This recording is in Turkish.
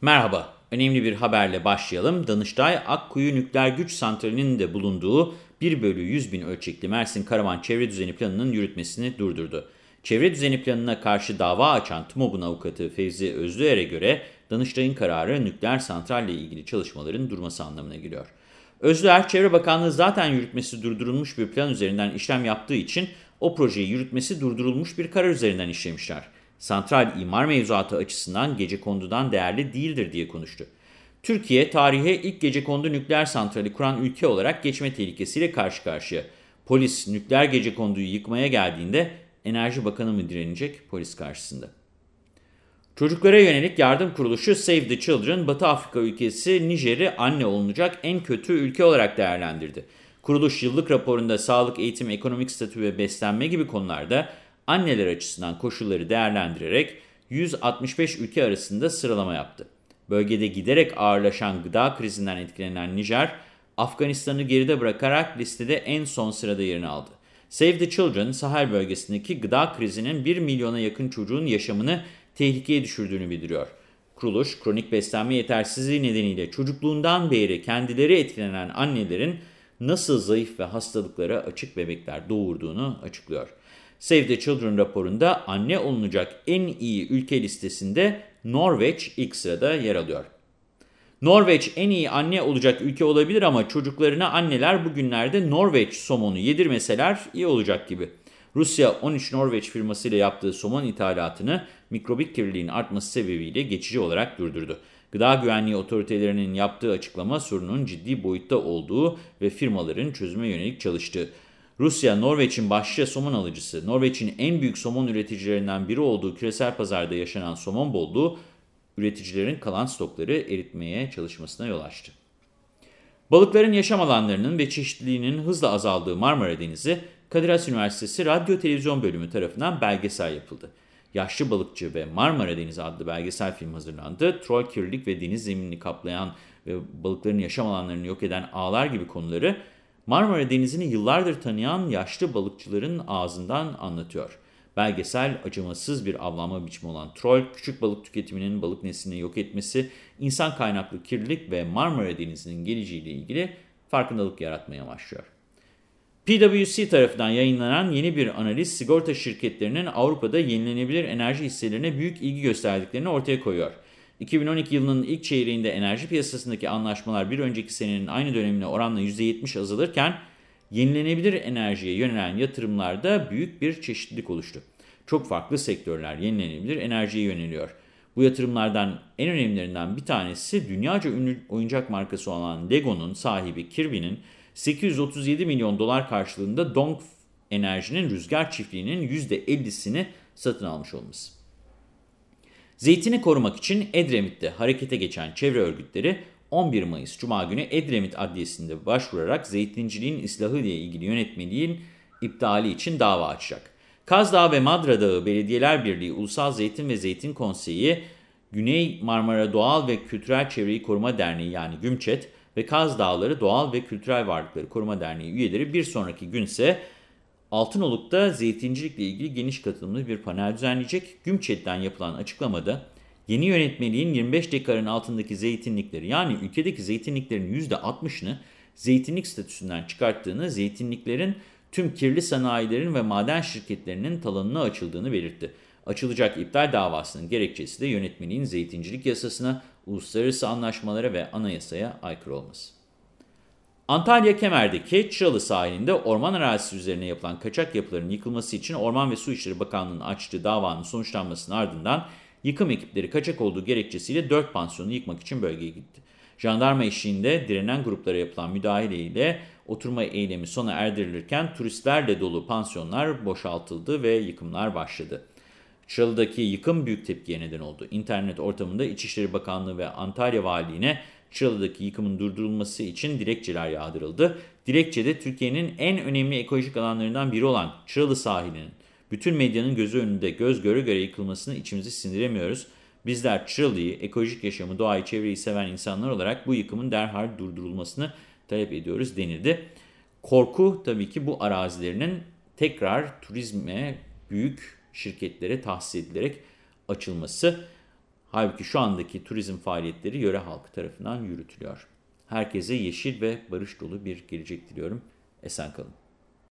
Merhaba, önemli bir haberle başlayalım. Danıştay, Akkuyu Nükleer Güç Santrali'nin de bulunduğu 1 bölü 100 bin ölçekli Mersin Karaman Çevre Düzeni Planı'nın yürütmesini durdurdu. Çevre Düzeni Planı'na karşı dava açan TMOB'un avukatı Fevzi Özlüer'e göre Danıştay'ın kararı nükleer santralle ilgili çalışmaların durması anlamına geliyor. Özlüer, Çevre Bakanlığı zaten yürütmesi durdurulmuş bir plan üzerinden işlem yaptığı için o projeyi yürütmesi durdurulmuş bir karar üzerinden işlemişler. Santral imar mevzuatı açısından gece kondudan değerli değildir diye konuştu. Türkiye, tarihe ilk gece kondu nükleer santrali kuran ülke olarak geçme tehlikesiyle karşı karşıya. Polis nükleer gece konduyu yıkmaya geldiğinde Enerji Bakanı mı direnecek polis karşısında? Çocuklara yönelik yardım kuruluşu Save the Children, Batı Afrika ülkesi Nijer'i anne olunacak en kötü ülke olarak değerlendirdi. Kuruluş yıllık raporunda sağlık, eğitim, ekonomik statü ve beslenme gibi konularda anneler açısından koşulları değerlendirerek 165 ülke arasında sıralama yaptı. Bölgede giderek ağırlaşan gıda krizinden etkilenen Nijer, Afganistan'ı geride bırakarak listede en son sırada yerini aldı. Save the Children, Sahel bölgesindeki gıda krizinin 1 milyona yakın çocuğun yaşamını tehlikeye düşürdüğünü bildiriyor. Kuruluş, kronik beslenme yetersizliği nedeniyle çocukluğundan beri kendileri etkilenen annelerin nasıl zayıf ve hastalıklara açık bebekler doğurduğunu açıklıyor. Save the Children raporunda anne olunacak en iyi ülke listesinde Norveç ilk sırada yer alıyor. Norveç en iyi anne olacak ülke olabilir ama çocuklarına anneler bugünlerde Norveç somonu yedirmeseler iyi olacak gibi. Rusya 13 Norveç firmasıyla yaptığı somon ithalatını mikrobik kirliliğin artması sebebiyle geçici olarak durdurdu. Gıda güvenliği otoritelerinin yaptığı açıklama sorunun ciddi boyutta olduğu ve firmaların çözüme yönelik çalıştığı. Rusya, Norveç'in başlıca somon alıcısı, Norveç'in en büyük somon üreticilerinden biri olduğu küresel pazarda yaşanan somon bolluğu, üreticilerin kalan stokları eritmeye çalışmasına yol açtı. Balıkların yaşam alanlarının ve çeşitliliğinin hızla azaldığı Marmara Denizi, Kadir Has Üniversitesi Radyo Televizyon Bölümü tarafından belgesel yapıldı. Yaşlı Balıkçı ve Marmara Denizi adlı belgesel film hazırlandı. Troll kirlilik ve deniz zeminini kaplayan ve balıkların yaşam alanlarını yok eden ağlar gibi konuları Marmara Denizi'ni yıllardır tanıyan yaşlı balıkçıların ağzından anlatıyor. Belgesel acımasız bir avlanma biçimi olan troll, küçük balık tüketiminin balık neslini yok etmesi, insan kaynaklı kirlilik ve Marmara Denizi'nin geleceğiyle ilgili farkındalık yaratmaya başlıyor. PwC tarafından yayınlanan yeni bir analiz sigorta şirketlerinin Avrupa'da yenilenebilir enerji hisselerine büyük ilgi gösterdiklerini ortaya koyuyor. 2012 yılının ilk çeyreğinde enerji piyasasındaki anlaşmalar bir önceki senenin aynı dönemine oranla %70 azalırken yenilenebilir enerjiye yönelen yatırımlarda büyük bir çeşitlilik oluştu. Çok farklı sektörler yenilenebilir enerjiye yöneliyor. Bu yatırımlardan en önemlilerinden bir tanesi dünyaca ünlü oyuncak markası olan Lego'nun sahibi Kirby'nin 837 milyon dolar karşılığında Dong Enerji'nin rüzgar çiftliğinin %50'sini satın almış olması. Zeytini korumak için Edremit'te harekete geçen çevre örgütleri 11 Mayıs Cuma günü Edremit Adliyesi'nde başvurarak zeytinciliğin ıslahı ile ilgili yönetmeliğin iptali için dava açacak. Kaz Dağı ve Madra Dağı Belediyeler Birliği Ulusal Zeytin ve Zeytin Konseyi, Güney Marmara Doğal ve Kültürel Çevreyi Koruma Derneği yani GÜMÇET ve Kaz Dağları Doğal ve Kültürel Varlıkları Koruma Derneği üyeleri bir sonraki günse Altınoluk'ta zeytincilikle ilgili geniş katılımlı bir panel düzenleyecek. GÜMÇET'ten yapılan açıklamada yeni yönetmeliğin 25 dekarın altındaki zeytinlikleri yani ülkedeki zeytinliklerin %60'ını zeytinlik statüsünden çıkarttığını, zeytinliklerin tüm kirli sanayilerin ve maden şirketlerinin talanına açıldığını belirtti. Açılacak iptal davasının gerekçesi de yönetmeliğin zeytincilik yasasına, uluslararası anlaşmalara ve anayasaya aykırı olması. Antalya Kemer'deki Çıralı sahilinde orman arazisi üzerine yapılan kaçak yapıların yıkılması için Orman ve Su İşleri Bakanlığı'nın açtığı davanın sonuçlanmasının ardından yıkım ekipleri kaçak olduğu gerekçesiyle 4 pansiyonu yıkmak için bölgeye gitti. Jandarma eşliğinde direnen gruplara yapılan müdahaleyle oturma eylemi sona erdirilirken turistlerle dolu pansiyonlar boşaltıldı ve yıkımlar başladı. Çıralı'daki yıkım büyük tepkiye neden oldu. İnternet ortamında İçişleri Bakanlığı ve Antalya Valiliğine Çıralı'daki yıkımın durdurulması için dilekçeler yağdırıldı. Dilekçede Türkiye'nin en önemli ekolojik alanlarından biri olan Çıralı sahilinin bütün medyanın gözü önünde göz göre göre yıkılmasını içimizi sindiremiyoruz. Bizler Çıralı'yı, ekolojik yaşamı, doğayı, çevreyi seven insanlar olarak bu yıkımın derhal durdurulmasını talep ediyoruz denildi. Korku tabii ki bu arazilerinin tekrar turizme, büyük şirketlere tahsis edilerek açılması. Halbuki şu andaki turizm faaliyetleri yöre halkı tarafından yürütülüyor. Herkese yeşil ve barış dolu bir gelecek diliyorum. Esen kalın.